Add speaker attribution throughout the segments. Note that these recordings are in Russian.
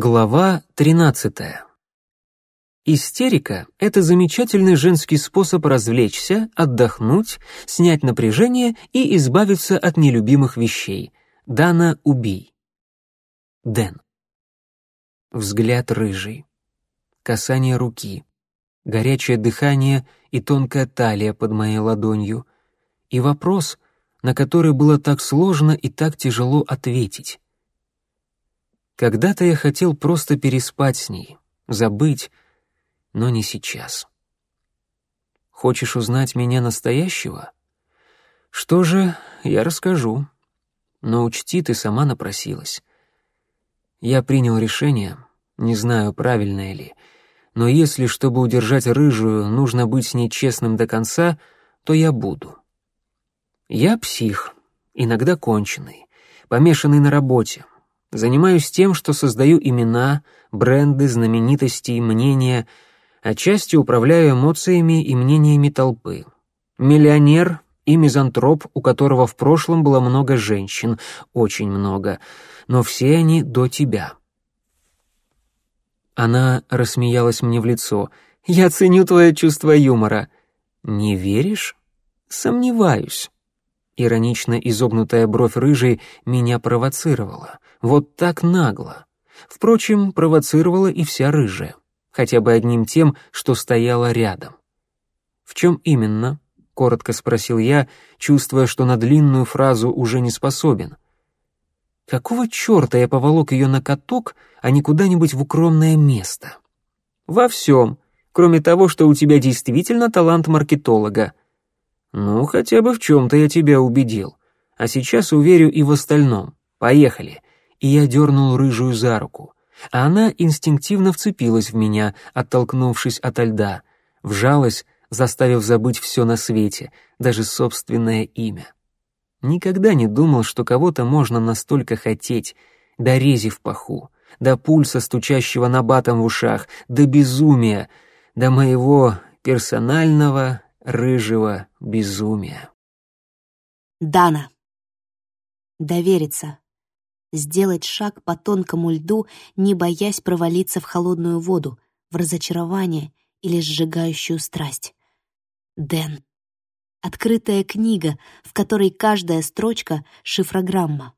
Speaker 1: Глава 13. Истерика — это замечательный женский способ развлечься, отдохнуть, снять напряжение и избавиться от нелюбимых вещей. Дана, убей. Дэн. Взгляд рыжий. Касание руки. Горячее дыхание и тонкая талия под моей ладонью. И вопрос, на который было так сложно и так тяжело ответить. Когда-то я хотел просто переспать с ней, забыть, но не сейчас. Хочешь узнать меня настоящего? Что же, я расскажу. Но учти, ты сама напросилась. Я принял решение, не знаю, правильное ли, но если, чтобы удержать рыжую, нужно быть с ней честным до конца, то я буду. Я псих, иногда конченый, помешанный на работе, Занимаюсь тем, что создаю имена, бренды, знаменитости и мнения, отчасти управляю эмоциями и мнениями толпы. Миллионер и мизантроп, у которого в прошлом было много женщин, очень много, но все они до тебя. Она рассмеялась мне в лицо. «Я ценю твое чувство юмора». «Не веришь?» «Сомневаюсь». Иронично изогнутая бровь рыжей меня провоцировала. Вот так нагло. Впрочем, провоцировала и вся рыжая. Хотя бы одним тем, что стояла рядом. «В чем именно?» — коротко спросил я, чувствуя, что на длинную фразу уже не способен. «Какого черта я поволок ее на каток, а не куда-нибудь в укромное место?» «Во всем, кроме того, что у тебя действительно талант маркетолога», «Ну, хотя бы в чем-то я тебя убедил. А сейчас уверю и в остальном. Поехали». И я дернул рыжую за руку. А она инстинктивно вцепилась в меня, оттолкнувшись ото льда. Вжалась, заставив забыть все на свете, даже собственное имя. Никогда не думал, что кого-то можно настолько хотеть, до рези паху, до пульса, стучащего на батом в ушах, до безумия, до моего персонального рыжего безумия.
Speaker 2: Дана. Довериться. Сделать шаг по тонкому льду, не боясь провалиться в холодную воду, в разочарование или сжигающую страсть. Дэн. Открытая книга, в которой каждая строчка — шифрограмма.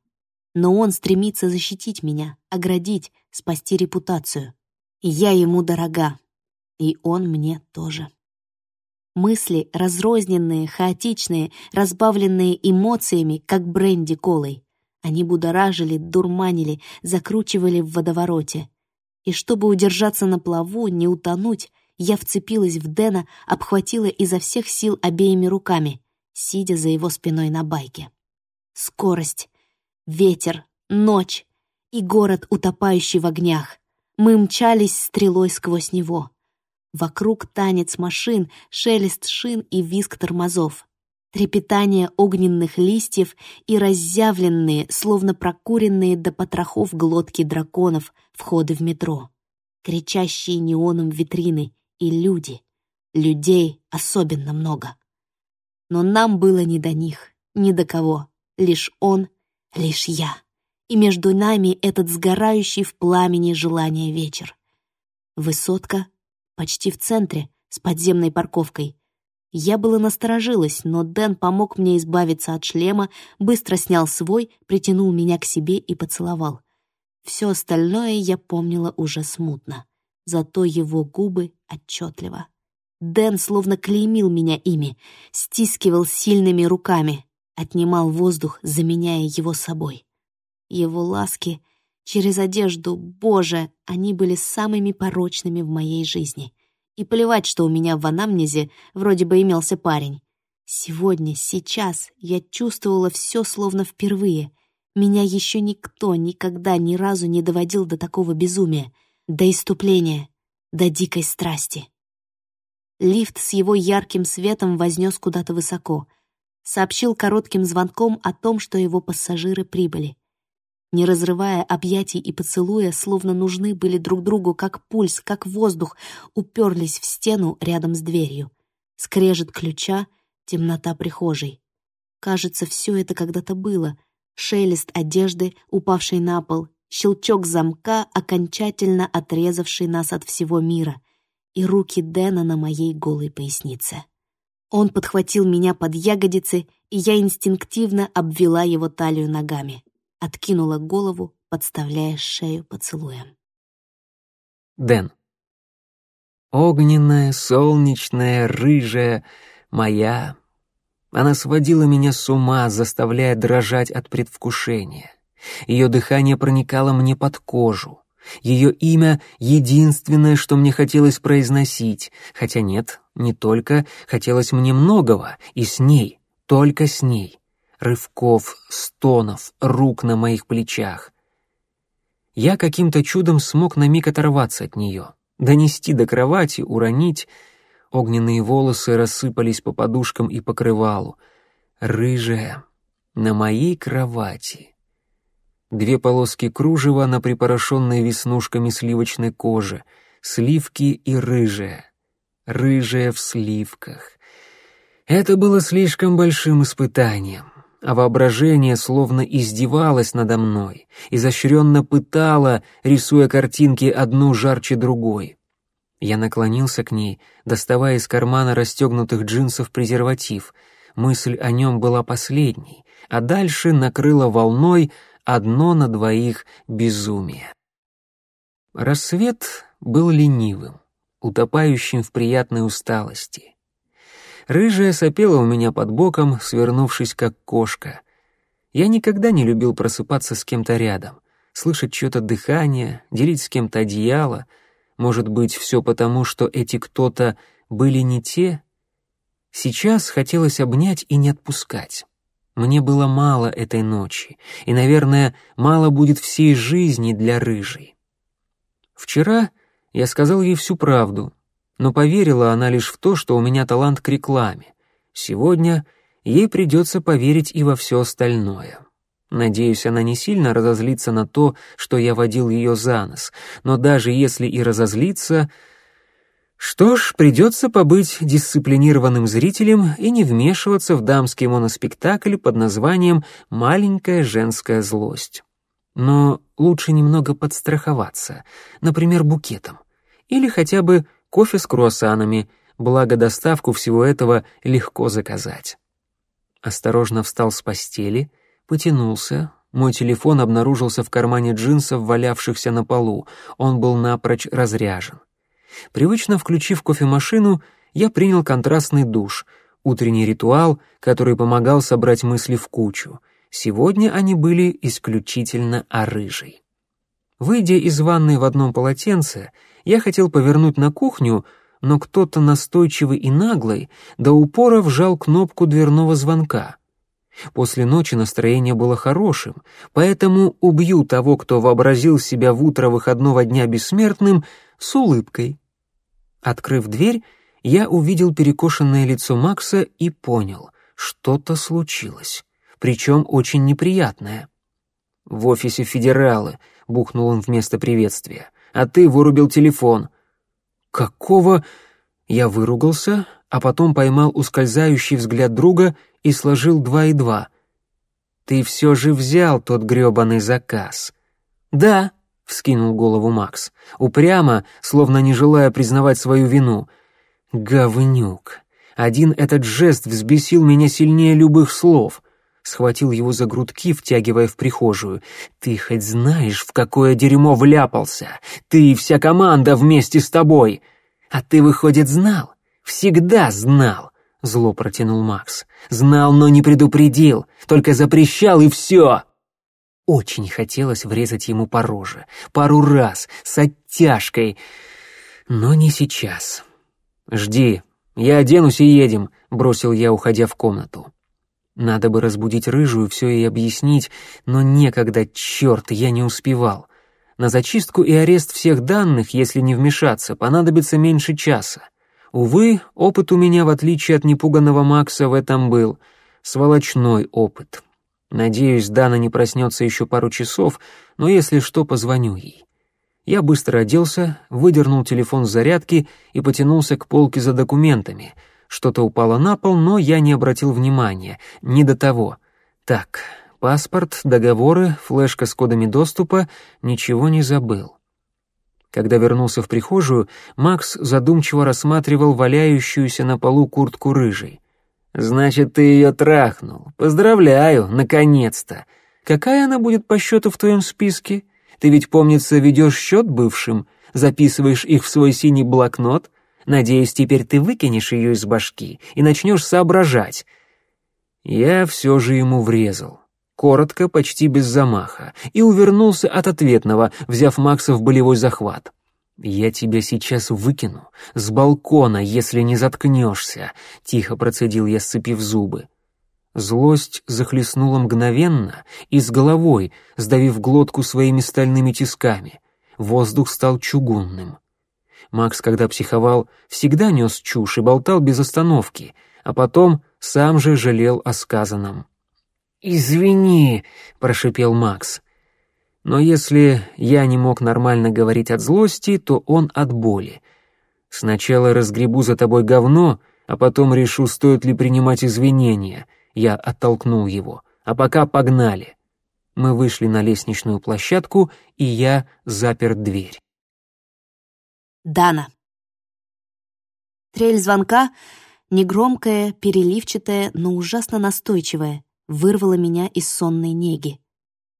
Speaker 2: Но он стремится защитить меня, оградить, спасти репутацию. Я ему дорога. И он мне тоже. Мысли разрозненные, хаотичные, разбавленные эмоциями, как бренди колой. Они будоражили, дурманили, закручивали в водовороте. И чтобы удержаться на плаву, не утонуть, я вцепилась в Дэна, обхватила изо всех сил обеими руками, сидя за его спиной на байке. Скорость, ветер, ночь и город, утопающий в огнях. Мы мчались стрелой сквозь него. Вокруг танец машин, шелест шин и визг тормозов. Трепетание огненных листьев и разъявленные, словно прокуренные до потрохов глотки драконов, входы в метро. Кричащие неоном витрины и люди. Людей особенно много. Но нам было не до них, ни до кого. Лишь он, лишь я. И между нами этот сгорающий в пламени желания вечер. Высотка почти в центре, с подземной парковкой. Я было насторожилась, но Дэн помог мне избавиться от шлема, быстро снял свой, притянул меня к себе и поцеловал. Все остальное я помнила уже смутно, зато его губы отчетливо. Дэн словно клеймил меня ими, стискивал сильными руками, отнимал воздух, заменяя его собой. Его ласки через одежду, боже, они были самыми порочными в моей жизни. И плевать, что у меня в анамнезе вроде бы имелся парень. Сегодня, сейчас я чувствовала все словно впервые. Меня еще никто никогда ни разу не доводил до такого безумия, до иступления, до дикой страсти. Лифт с его ярким светом вознес куда-то высоко. Сообщил коротким звонком о том, что его пассажиры прибыли не разрывая объятий и поцелуя, словно нужны были друг другу как пульс, как воздух, уперлись в стену рядом с дверью. Скрежет ключа, темнота прихожей. Кажется, все это когда-то было. Шелест одежды, упавшей на пол, щелчок замка, окончательно отрезавший нас от всего мира, и руки Дэна на моей голой пояснице. Он подхватил меня под ягодицы, и я инстинктивно обвела его талию ногами, откинула голову, подставляя шею поцелуем.
Speaker 1: Дэн. Огненная, солнечная, рыжая, моя. Она сводила меня с ума, заставляя дрожать от предвкушения. Ее дыхание проникало мне под кожу. Ее имя — единственное, что мне хотелось произносить, хотя нет, не только, хотелось мне многого, и с ней, только с ней. Рывков, стонов, рук на моих плечах. Я каким-то чудом смог на миг оторваться от нее, донести до кровати, уронить. Огненные волосы рассыпались по подушкам и покрывалу. Рыжая, на моей кровати. Две полоски кружева на припорошенной веснушками сливочной коже, сливки и рыжая. Рыжая в сливках. Это было слишком большим испытанием, а воображение словно издевалось надо мной, изощренно пытало, рисуя картинки одну жарче другой. Я наклонился к ней, доставая из кармана расстегнутых джинсов презерватив. Мысль о нем была последней, а дальше накрыла волной — одно на двоих безумие. Рассвет был ленивым, утопающим в приятной усталости. Рыжая сопела у меня под боком, свернувшись как кошка. Я никогда не любил просыпаться с кем-то рядом, слышать чье-то дыхание, делить с кем-то одеяло. Может быть, все потому, что эти кто-то были не те? Сейчас хотелось обнять и не отпускать. Мне было мало этой ночи, и, наверное, мало будет всей жизни для рыжей. Вчера я сказал ей всю правду, но поверила она лишь в то, что у меня талант к рекламе. Сегодня ей придется поверить и во все остальное. Надеюсь, она не сильно разозлится на то, что я водил ее за нос, но даже если и разозлится, что ж, придется побыть дисциплинированным зрителем и не вмешиваться в дамский моноспектакль под названием «Маленькая женская злость». Но лучше немного подстраховаться, например, букетом. Или хотя бы кофе с круассанами, благо доставку всего этого легко заказать. Осторожно встал с постели, потянулся. Мой телефон обнаружился в кармане джинсов, валявшихся на полу. Он был напрочь разряжен. Привычно включив кофемашину, я принял контрастный душ, утренний ритуал, который помогал собрать мысли в кучу. Сегодня они были исключительно о рыжей. Выйдя из ванной в одном полотенце, я хотел повернуть на кухню, но кто-то настойчивый и наглый до упора вжал кнопку дверного звонка. После ночи настроение было хорошим, поэтому убью того, кто вообразил себя в утро выходного дня бессмертным, с улыбкой. Открыв дверь, я увидел перекошенное лицо Макса и понял, что-то случилось, причем очень неприятное. «В офисе федералы», — бухнул он вместо приветствия, «а ты вырубил телефон». «Какого...» Я выругался, а потом поймал ускользающий взгляд друга и сложил два и два. «Ты все же взял тот грёбаный заказ». «Да», вскинул голову Макс, упрямо, словно не желая признавать свою вину. Говнюк. Один этот жест взбесил меня сильнее любых слов. Схватил его за грудки, втягивая в прихожую. «Ты хоть знаешь, в какое дерьмо вляпался? Ты и вся команда вместе с тобой!» «А ты, выходит, знал? Всегда знал!» — зло протянул Макс. «Знал, но не предупредил, только запрещал и все!» Очень хотелось врезать ему по роже. Пару раз, с оттяжкой. Но не сейчас. «Жди, я оденусь и едем», — бросил я, уходя в комнату. Надо бы разбудить рыжую, все ей объяснить, но некогда, черт, я не успевал. На зачистку и арест всех данных, если не вмешаться, понадобится меньше часа. Увы, опыт у меня, в отличие от непуганного Макса, в этом был. Сволочной опыт. Надеюсь, Дана не проснется еще пару часов, но если что, позвоню ей. Я быстро оделся, выдернул телефон с зарядки и потянулся к полке за документами. Что-то упало на пол, но я не обратил внимания, не до того. Так, Паспорт, договоры, флешка с кодами доступа, ничего не забыл. Когда вернулся в прихожую, Макс задумчиво рассматривал валяющуюся на полу куртку рыжей. «Значит, ты ее трахнул. Поздравляю, наконец-то. Какая она будет по счету в твоем списке? Ты ведь, помнится, ведешь счет бывшим, записываешь их в свой синий блокнот. Надеюсь, теперь ты выкинешь ее из башки и начнешь соображать». Я все же ему врезал коротко, почти без замаха, и увернулся от ответного, взяв Макса в болевой захват. «Я тебя сейчас выкину с балкона, если не заткнешься», — тихо процедил я, сцепив зубы. Злость захлестнула мгновенно и с головой, сдавив глотку своими стальными тисками. Воздух стал чугунным. Макс, когда психовал, всегда нес чушь и болтал без остановки, а потом сам же жалел о сказанном. «Извини», — прошипел Макс. Но если я не мог нормально говорить от злости, то он от боли. Сначала разгребу за тобой говно, а потом решу, стоит ли принимать извинения. Я оттолкнул его. А пока погнали. Мы вышли на лестничную площадку, и я запер дверь.
Speaker 2: Дана. Трель звонка, негромкая, переливчатая, но ужасно настойчивая — вырвало меня из сонной неги.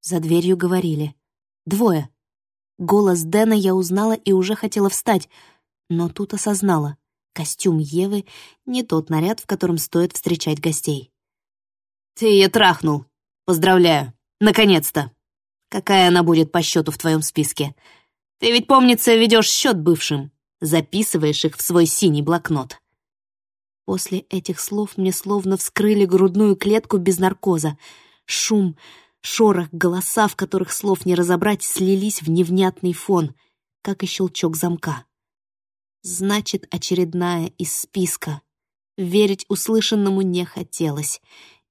Speaker 2: За дверью говорили. «Двое». Голос Дэна я узнала и уже хотела встать, но тут осознала. Костюм Евы — не тот наряд, в котором стоит встречать гостей. «Ты ее трахнул. Поздравляю. Наконец-то. Какая она будет по счету в твоем списке? Ты ведь, помнится, ведешь счет бывшим. Записываешь их в свой синий блокнот. После этих слов мне словно вскрыли грудную клетку без наркоза. Шум, шорох, голоса, в которых слов не разобрать, слились в невнятный фон, как и щелчок замка. Значит, очередная из списка. Верить услышанному не хотелось.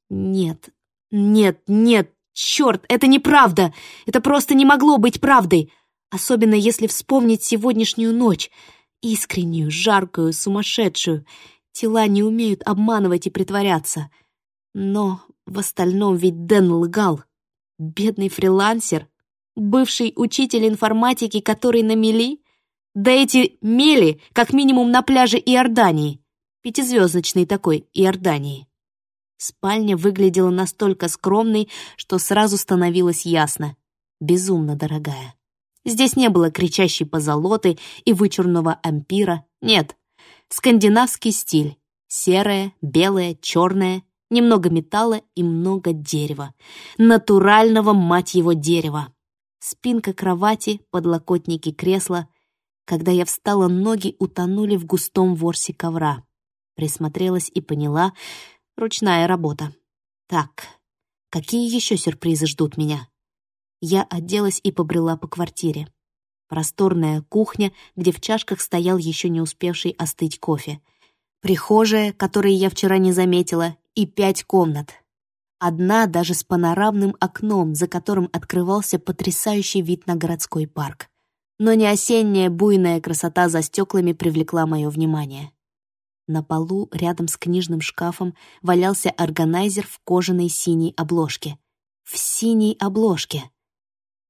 Speaker 2: Нет, нет, нет, черт, это неправда! Это просто не могло быть правдой! Особенно если вспомнить сегодняшнюю ночь. Искреннюю, жаркую, сумасшедшую. Тела не умеют обманывать и притворяться. Но в остальном ведь Дэн лгал. Бедный фрилансер, бывший учитель информатики, который на мели. Да эти мели, как минимум на пляже Иордании. Пятизвездочной такой Иордании. Спальня выглядела настолько скромной, что сразу становилось ясно. Безумно дорогая. Здесь не было кричащей позолоты и вычурного ампира. Нет, Скандинавский стиль. Серое, белое, черное, немного металла и много дерева. Натурального, мать его, дерева. Спинка кровати, подлокотники кресла. Когда я встала, ноги утонули в густом ворсе ковра. Присмотрелась и поняла — ручная работа. Так, какие еще сюрпризы ждут меня? Я оделась и побрела по квартире. Просторная кухня, где в чашках стоял еще не успевший остыть кофе. Прихожая, которой я вчера не заметила, и пять комнат. Одна даже с панорамным окном, за которым открывался потрясающий вид на городской парк. Но не осенняя буйная красота за стеклами привлекла мое внимание. На полу, рядом с книжным шкафом, валялся органайзер в кожаной синей обложке. В синей обложке.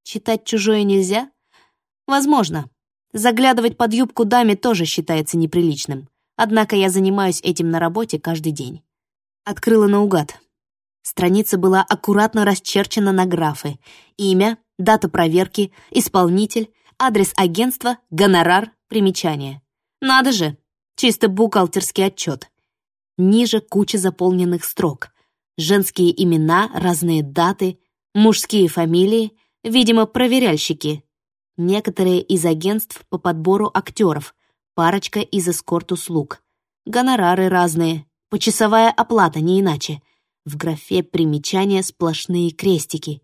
Speaker 2: Читать чужое нельзя? Возможно. Заглядывать под юбку даме тоже считается неприличным. Однако я занимаюсь этим на работе каждый день. Открыла наугад. Страница была аккуратно расчерчена на графы. Имя, дата проверки, исполнитель, адрес агентства, гонорар, примечание. Надо же, чисто бухгалтерский отчет. Ниже куча заполненных строк. Женские имена, разные даты, мужские фамилии, видимо, проверяльщики, некоторые из агентств по подбору актеров, парочка из эскорт-услуг. Гонорары разные, почасовая оплата, не иначе. В графе примечания сплошные крестики.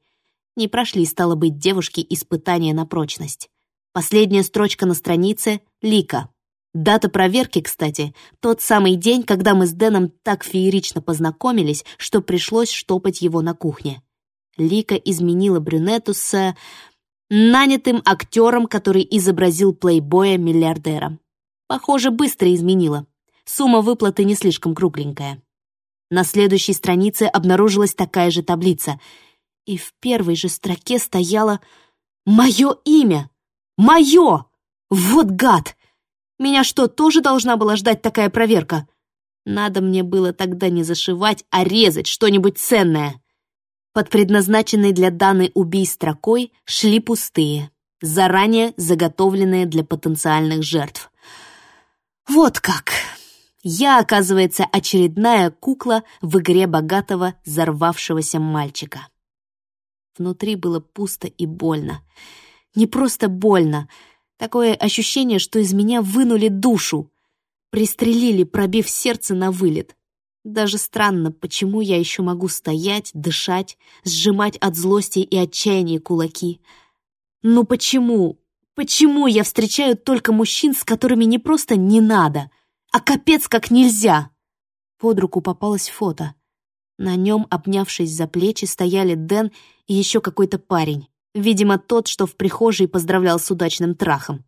Speaker 2: Не прошли, стало быть, девушки испытания на прочность. Последняя строчка на странице — Лика. Дата проверки, кстати, тот самый день, когда мы с Дэном так феерично познакомились, что пришлось штопать его на кухне. Лика изменила брюнету с нанятым актером, который изобразил плейбоя-миллиардера. Похоже, быстро изменила. Сумма выплаты не слишком кругленькая. На следующей странице обнаружилась такая же таблица. И в первой же строке стояло «Мое имя! Мое! Вот гад! Меня что, тоже должна была ждать такая проверка? Надо мне было тогда не зашивать, а резать что-нибудь ценное». Под предназначенной для Даны убий строкой шли пустые, заранее заготовленные для потенциальных жертв. Вот как! Я, оказывается, очередная кукла в игре богатого, взорвавшегося мальчика. Внутри было пусто и больно. Не просто больно. Такое ощущение, что из меня вынули душу. Пристрелили, пробив сердце на вылет. Даже странно, почему я еще могу стоять, дышать, сжимать от злости и отчаяния кулаки. Ну почему? Почему я встречаю только мужчин, с которыми не просто не надо, а капец как нельзя? Под руку попалось фото. На нем, обнявшись за плечи, стояли Дэн и еще какой-то парень. Видимо, тот, что в прихожей поздравлял с удачным трахом.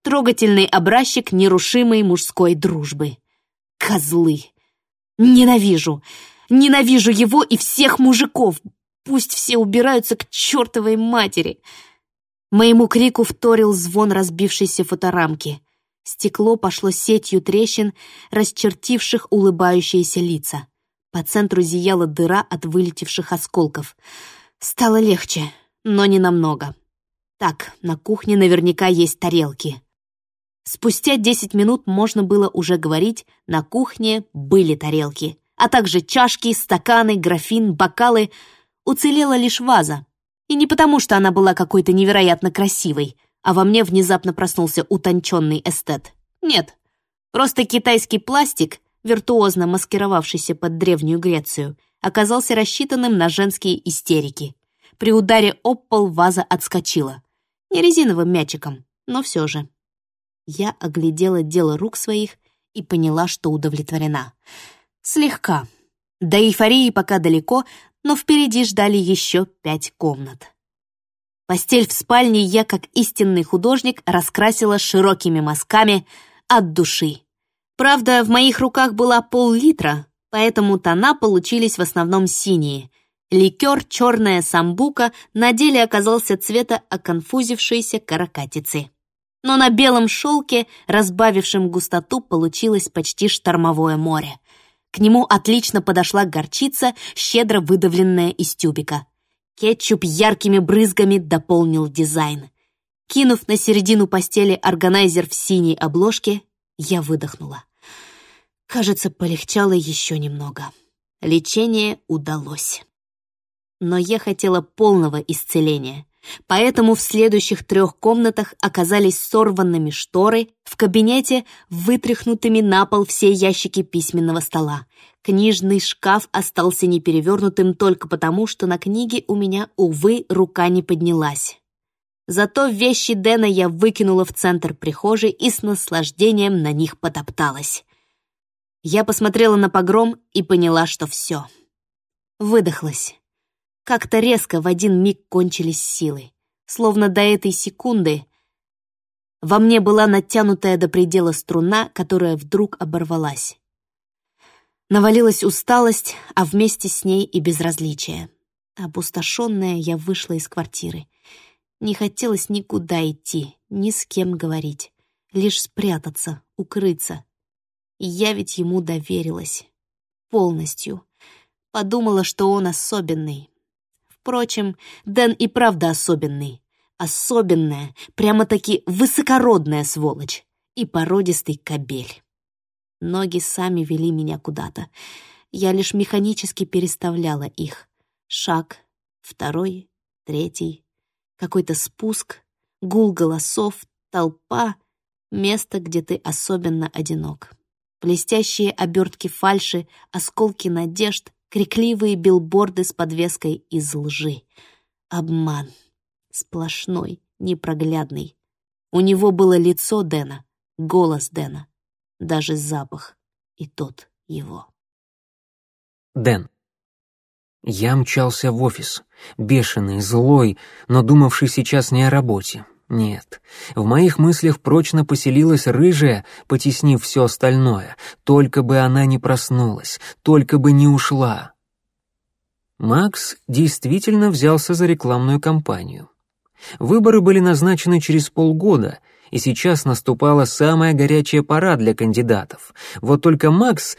Speaker 2: Трогательный образчик нерушимой мужской дружбы. Козлы! Ненавижу! Ненавижу его и всех мужиков! Пусть все убираются к чертовой матери!» Моему крику вторил звон разбившейся фоторамки. Стекло пошло сетью трещин, расчертивших улыбающиеся лица. По центру зияла дыра от вылетевших осколков. Стало легче, но не намного. Так, на кухне наверняка есть тарелки. Спустя 10 минут можно было уже говорить, на кухне были тарелки, а также чашки, стаканы, графин, бокалы. Уцелела лишь ваза. И не потому, что она была какой-то невероятно красивой, а во мне внезапно проснулся утонченный эстет. Нет, просто китайский пластик, виртуозно маскировавшийся под Древнюю Грецию, оказался рассчитанным на женские истерики. При ударе об пол ваза отскочила. Не резиновым мячиком, но все же. Я оглядела дело рук своих и поняла, что удовлетворена. Слегка. До эйфории пока далеко, но впереди ждали еще пять комнат. Постель в спальне я, как истинный художник, раскрасила широкими мазками от души. Правда, в моих руках была пол-литра, поэтому тона получились в основном синие. Ликер «Черная самбука» на деле оказался цвета оконфузившейся каракатицы но на белом шелке, разбавившем густоту, получилось почти штормовое море. К нему отлично подошла горчица, щедро выдавленная из тюбика. Кетчуп яркими брызгами дополнил дизайн. Кинув на середину постели органайзер в синей обложке, я выдохнула. Кажется, полегчало еще немного. Лечение удалось. Но я хотела полного исцеления. Поэтому в следующих трех комнатах оказались сорванными шторы, в кабинете вытряхнутыми на пол все ящики письменного стола. Книжный шкаф остался неперевернутым только потому, что на книге у меня, увы, рука не поднялась. Зато вещи Дэна я выкинула в центр прихожей и с наслаждением на них потопталась. Я посмотрела на погром и поняла, что все. Выдохлась. Как-то резко в один миг кончились силы. Словно до этой секунды во мне была натянутая до предела струна, которая вдруг оборвалась. Навалилась усталость, а вместе с ней и безразличие. Опустошенная я вышла из квартиры. Не хотелось никуда идти, ни с кем говорить. Лишь спрятаться, укрыться. Я ведь ему доверилась. Полностью. Подумала, что он особенный, Впрочем, Дэн и правда особенный. Особенная, прямо-таки высокородная сволочь. И породистый кобель. Ноги сами вели меня куда-то. Я лишь механически переставляла их. Шаг, второй, третий. Какой-то спуск, гул голосов, толпа. Место, где ты особенно одинок. Блестящие обертки фальши, осколки надежд, крикливые билборды с подвеской из лжи. Обман. Сплошной, непроглядный. У него было лицо Дэна, голос Дэна, даже запах, и тот его.
Speaker 1: Дэн. Я мчался в офис, бешеный, злой, но думавший сейчас не о работе. Нет, в моих мыслях прочно поселилась рыжая, потеснив все остальное, только бы она не проснулась, только бы не ушла. Макс действительно взялся за рекламную кампанию. Выборы были назначены через полгода, и сейчас наступала самая горячая пора для кандидатов. Вот только Макс,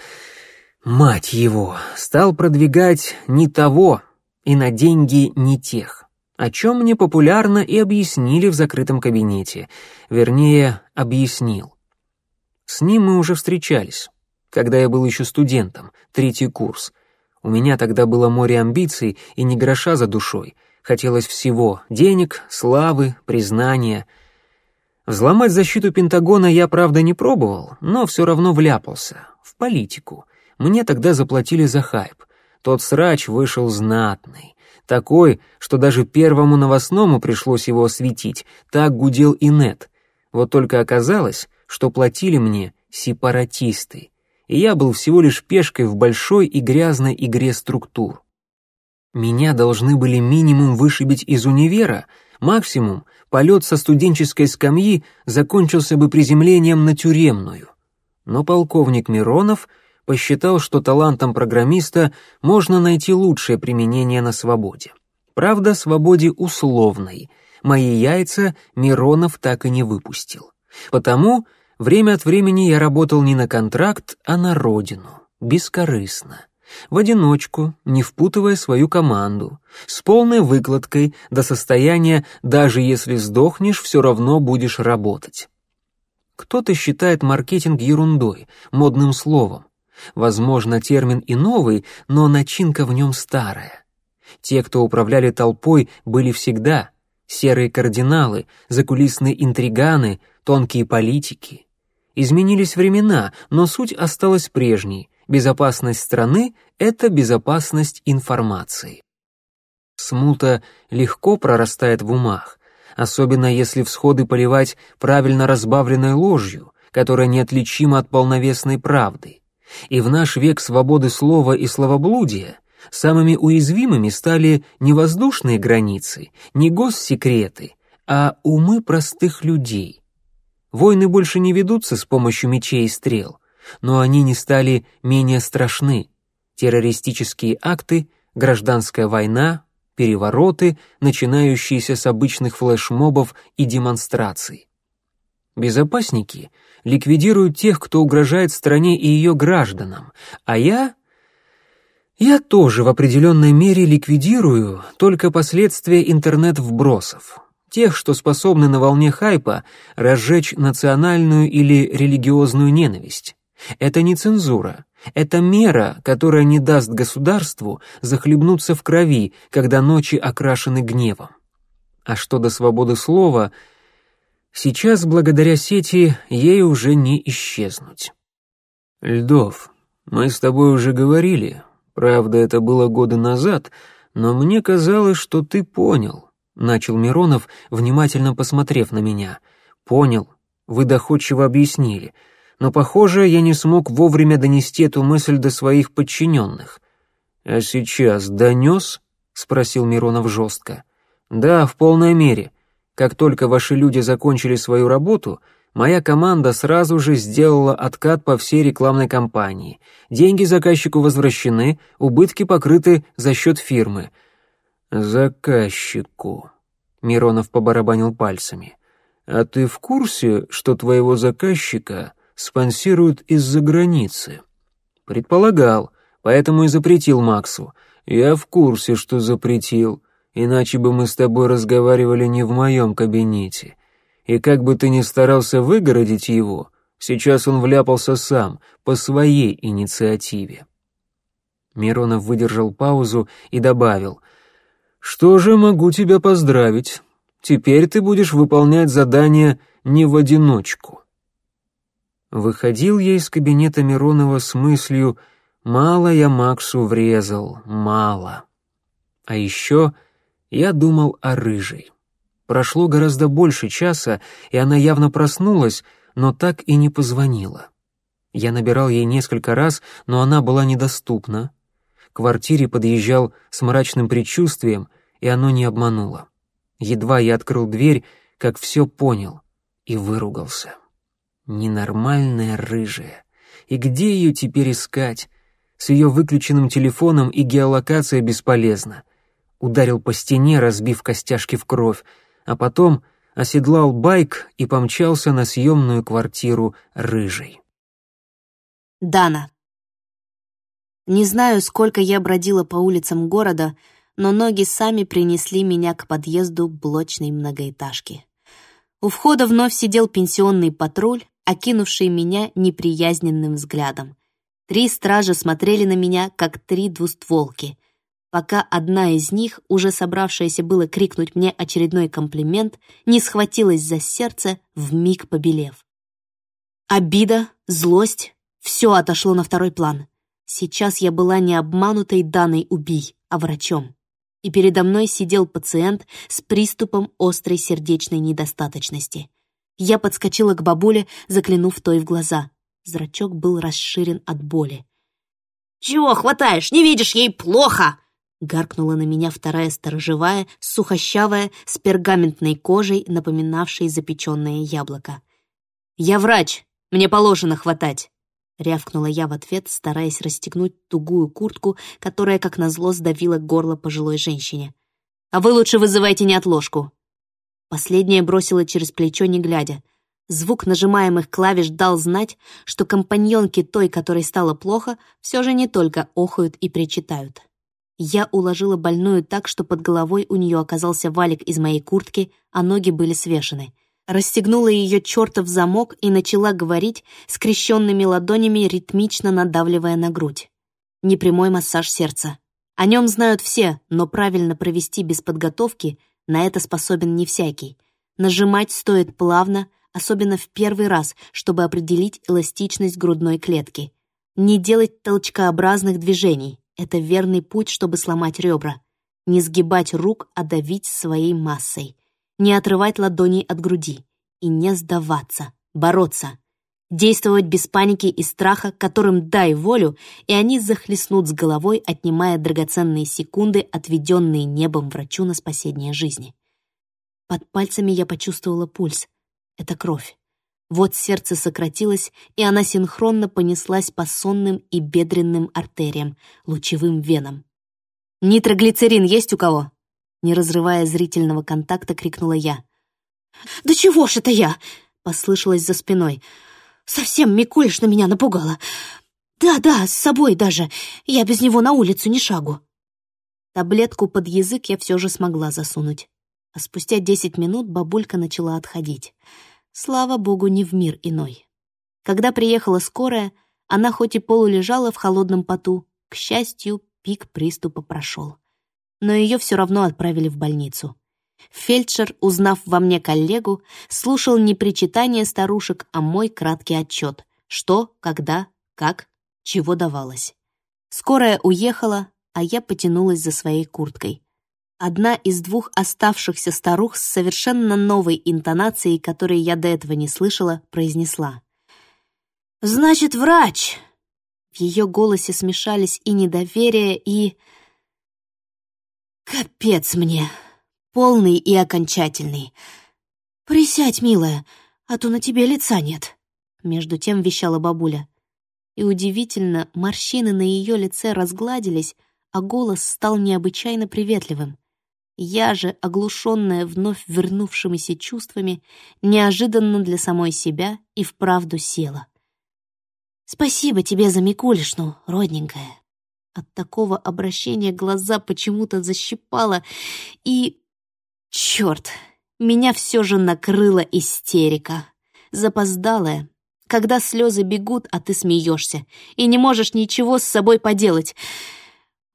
Speaker 1: мать его, стал продвигать не того и на деньги не тех, о чем мне популярно и объяснили в закрытом кабинете, вернее, объяснил. С ним мы уже встречались, когда я был еще студентом, третий курс — у меня тогда было море амбиций и ни гроша за душой. Хотелось всего — денег, славы, признания. Взломать защиту Пентагона я, правда, не пробовал, но все равно вляпался. В политику. Мне тогда заплатили за хайп. Тот срач вышел знатный. Такой, что даже первому новостному пришлось его осветить. Так гудел и нет. Вот только оказалось, что платили мне сепаратисты и я был всего лишь пешкой в большой и грязной игре структур. Меня должны были минимум вышибить из универа, максимум полет со студенческой скамьи закончился бы приземлением на тюремную. Но полковник Миронов посчитал, что талантом программиста можно найти лучшее применение на свободе. Правда, свободе условной. Мои яйца Миронов так и не выпустил. Потому Время от времени я работал не на контракт, а на родину, бескорыстно, в одиночку, не впутывая свою команду, с полной выкладкой до состояния «даже если сдохнешь, все равно будешь работать». Кто-то считает маркетинг ерундой, модным словом. Возможно, термин и новый, но начинка в нем старая. Те, кто управляли толпой, были всегда серые кардиналы, закулисные интриганы, тонкие политики. Изменились времена, но суть осталась прежней. Безопасность страны — это безопасность информации. Смута легко прорастает в умах, особенно если всходы поливать правильно разбавленной ложью, которая неотличима от полновесной правды. И в наш век свободы слова и словоблудия самыми уязвимыми стали не воздушные границы, не госсекреты, а умы простых людей — Войны больше не ведутся с помощью мечей и стрел, но они не стали менее страшны. Террористические акты, гражданская война, перевороты, начинающиеся с обычных флешмобов и демонстраций. Безопасники ликвидируют тех, кто угрожает стране и ее гражданам, а я... Я тоже в определенной мере ликвидирую только последствия интернет-вбросов тех, что способны на волне хайпа разжечь национальную или религиозную ненависть. Это не цензура, это мера, которая не даст государству захлебнуться в крови, когда ночи окрашены гневом. А что до свободы слова, сейчас, благодаря сети, ей уже не исчезнуть. «Льдов, мы с тобой уже говорили, правда, это было годы назад, но мне казалось, что ты понял. — начал Миронов, внимательно посмотрев на меня. «Понял. Вы доходчиво объяснили. Но, похоже, я не смог вовремя донести эту мысль до своих подчиненных». «А сейчас донес?» — спросил Миронов жестко. «Да, в полной мере. Как только ваши люди закончили свою работу, моя команда сразу же сделала откат по всей рекламной кампании. Деньги заказчику возвращены, убытки покрыты за счет фирмы». «Заказчику», — Миронов побарабанил пальцами. «А ты в курсе, что твоего заказчика спонсируют из-за границы?» «Предполагал, поэтому и запретил Максу. Я в курсе, что запретил, иначе бы мы с тобой разговаривали не в моем кабинете. И как бы ты ни старался выгородить его, сейчас он вляпался сам, по своей инициативе». Миронов выдержал паузу и добавил — «Что же могу тебя поздравить? Теперь ты будешь выполнять задание не в одиночку». Выходил я из кабинета Миронова с мыслью «Мало я Максу врезал, мало». А еще я думал о рыжей. Прошло гораздо больше часа, и она явно проснулась, но так и не позвонила. Я набирал ей несколько раз, но она была недоступна. К квартире подъезжал с мрачным предчувствием, и оно не обмануло. Едва я открыл дверь, как все понял и выругался. Ненормальная рыжая. И где ее теперь искать? С ее выключенным телефоном и геолокация бесполезна. Ударил по стене, разбив костяшки в кровь, а потом оседлал байк и помчался на съемную квартиру рыжей.
Speaker 2: Дана. Не знаю, сколько я бродила по улицам города, но ноги сами принесли меня к подъезду блочной многоэтажки. У входа вновь сидел пенсионный патруль, окинувший меня неприязненным взглядом. Три стража смотрели на меня, как три двустволки, пока одна из них, уже собравшаяся было крикнуть мне очередной комплимент, не схватилась за сердце, вмиг побелев. Обида, злость — все отошло на второй план. Сейчас я была не обманутой данной убий, а врачом и передо мной сидел пациент с приступом острой сердечной недостаточности. Я подскочила к бабуле, заглянув той в глаза. Зрачок был расширен от боли. «Чего хватаешь? Не видишь, ей плохо!» Гаркнула на меня вторая сторожевая, сухощавая, с пергаментной кожей, напоминавшей запеченное яблоко. «Я врач, мне положено хватать!» — рявкнула я в ответ, стараясь расстегнуть тугую куртку, которая, как назло, сдавила горло пожилой женщине. «А вы лучше вызывайте неотложку!» Последняя бросила через плечо, не глядя. Звук нажимаемых клавиш дал знать, что компаньонки той, которой стало плохо, все же не только охают и причитают. Я уложила больную так, что под головой у нее оказался валик из моей куртки, а ноги были свешены — расстегнула ее чертов замок и начала говорить, скрещенными ладонями ритмично надавливая на грудь. Непрямой массаж сердца. О нем знают все, но правильно провести без подготовки на это способен не всякий. Нажимать стоит плавно, особенно в первый раз, чтобы определить эластичность грудной клетки. Не делать толчкообразных движений — это верный путь, чтобы сломать ребра. Не сгибать рук, а давить своей массой не отрывать ладоней от груди и не сдаваться, бороться, действовать без паники и страха, которым дай волю, и они захлестнут с головой, отнимая драгоценные секунды, отведенные небом врачу на спасение жизни. Под пальцами я почувствовала пульс. Это кровь. Вот сердце сократилось, и она синхронно понеслась по сонным и бедренным артериям, лучевым венам. «Нитроглицерин есть у кого?» Не разрывая зрительного контакта, крикнула я. «Да чего ж это я?» — послышалось за спиной. «Совсем Микулиш на меня напугала. Да-да, с собой даже. Я без него на улицу ни шагу». Таблетку под язык я все же смогла засунуть. А спустя десять минут бабулька начала отходить. Слава богу, не в мир иной. Когда приехала скорая, она хоть и полулежала в холодном поту, к счастью, пик приступа прошел но ее все равно отправили в больницу. Фельдшер, узнав во мне коллегу, слушал не причитание старушек, а мой краткий отчет. Что, когда, как, чего давалось. Скорая уехала, а я потянулась за своей курткой. Одна из двух оставшихся старух с совершенно новой интонацией, которой я до этого не слышала, произнесла. «Значит, врач!» В ее голосе смешались и недоверие, и Капец мне. Полный и окончательный. Присядь, милая, а то на тебе лица нет. Между тем вещала бабуля. И удивительно, морщины на ее лице разгладились, а голос стал необычайно приветливым. Я же, оглушенная вновь вернувшимися чувствами, неожиданно для самой себя и вправду села. «Спасибо тебе за Микулишну, родненькая. От такого обращения глаза почему-то защипало, и... Черт, меня все же накрыла истерика. Запоздалая, когда слезы бегут, а ты смеешься, и не можешь ничего с собой поделать.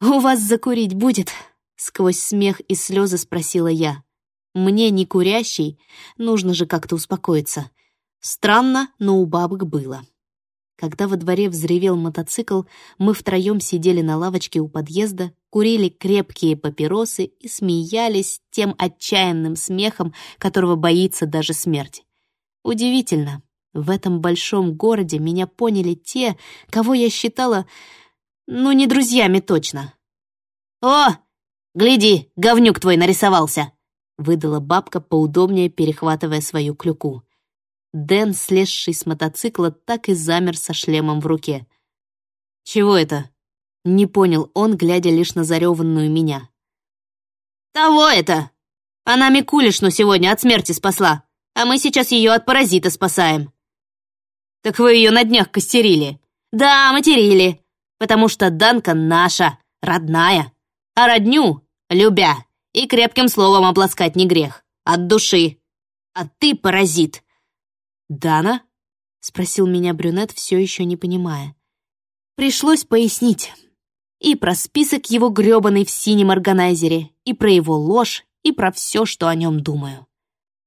Speaker 2: «У вас закурить будет?» — сквозь смех и слезы спросила я. «Мне, не курящий, нужно же как-то успокоиться». Странно, но у бабок было. Когда во дворе взревел мотоцикл, мы втроем сидели на лавочке у подъезда, курили крепкие папиросы и смеялись тем отчаянным смехом, которого боится даже смерть. Удивительно, в этом большом городе меня поняли те, кого я считала, ну, не друзьями точно. «О, гляди, говнюк твой нарисовался!» — выдала бабка, поудобнее перехватывая свою клюку. Дэн, слезший с мотоцикла, так и замер со шлемом в руке. «Чего это?» Не понял он, глядя лишь на зареванную меня.
Speaker 3: «Того это! Она Микулишну сегодня от смерти спасла, а мы сейчас ее от паразита спасаем». «Так вы ее на днях костерили?» «Да, материли, потому что Данка наша, родная, а родню, любя, и крепким словом обласкать не грех, от души. А ты паразит».
Speaker 2: «Дана?» — спросил меня брюнет, все еще не понимая. Пришлось пояснить. И про список его грёбаный в синем органайзере, и про его ложь, и про все, что о нем думаю.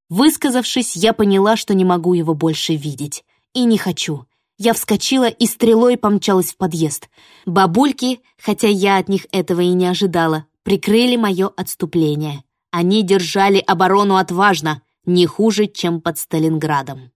Speaker 2: Высказавшись, я поняла, что не могу его больше видеть. И не хочу. Я вскочила и стрелой помчалась в подъезд. Бабульки, хотя я от них этого и не ожидала, прикрыли мое отступление. Они держали оборону отважно, не хуже, чем под Сталинградом.